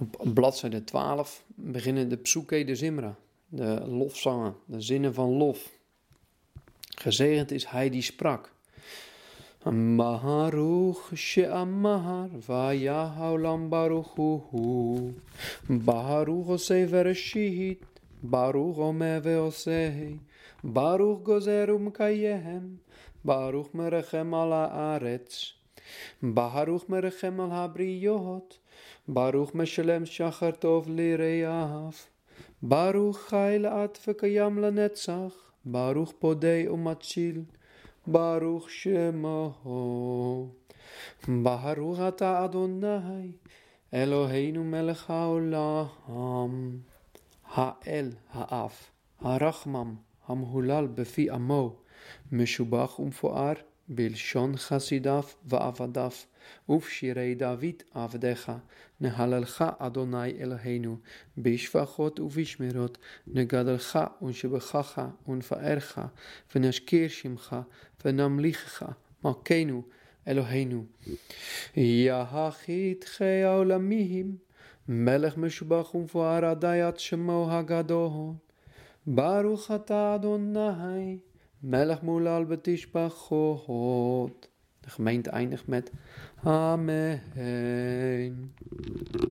Op bladzijde 12 beginnen de Psuke de Zimra, de lofzangen, de zinnen van lof. Gezegend is hij die sprak. Baruch she'amar vayah baruch hu Baruch osei vereshit Baruch omer veosei Baruch gozer umkayem Baruch merechem al haaretz Baruch merechem al habriyot Baruch meshalem shachar tov lireyav Baruch chai laat vekayam lanetzach Baruch podei umatzil Baruch Shemo. Baruch ata Adonai. Eloheinu melech haolam. Ha'el ha'af. Harachmam. המהולל בפי עמו, משובח ומפואר בלשון חסידיו ועבדיו, ובשירי דוד עבדיך, נהללך אדוני אלוהינו, בשפחות ובשמרות, נגדלך ונשבחך ונפארך, ונשכיר שמך, ונמליכך, מלכנו אלוהינו. יחידכי העולמים, מלך משובח ומפואר עדיית שמו הגדול. ברוך אתה אדוני, Melchmulal betishbachot. De gemeente eindigt met Amen.